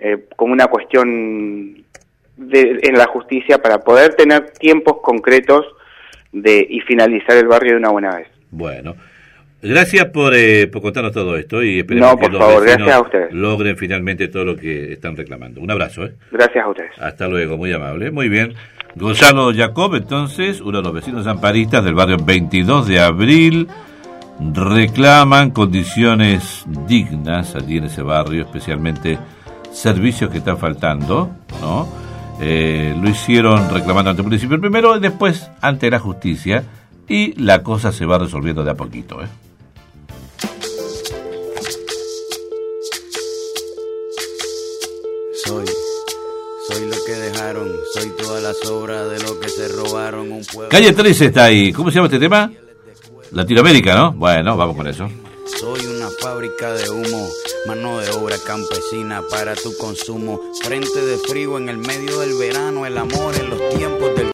eh, como una cuestión de, en la justicia para poder tener tiempos concretos de y finalizar el barrio de una buena vez. Bueno. Gracias por, eh, por contarnos todo esto y esperemos No, que por los favor, vecinos gracias a ustedes. logren finalmente todo lo que están reclamando. Un abrazo, ¿eh? Gracias a ustedes. Hasta luego, muy amable. Muy bien. Gonzalo Jacob, entonces, uno de los vecinos amparistas del barrio 22 de abril, reclaman condiciones dignas allí en ese barrio, especialmente servicios que están faltando, ¿no? Eh, lo hicieron reclamando ante el municipio primero y después ante la justicia y la cosa se va resolviendo de a poquito, ¿eh? Soy, soy lo que dejaron, soy toda la sobra de lo que se robaron un pueblo. Calle 13 está ahí. ¿Cómo se llama este tema? Latinoamérica, ¿no? Bueno, vamos con eso. Soy una fábrica de humo, mano de obra campesina para tu consumo. Frente de frío en el medio del verano, el amor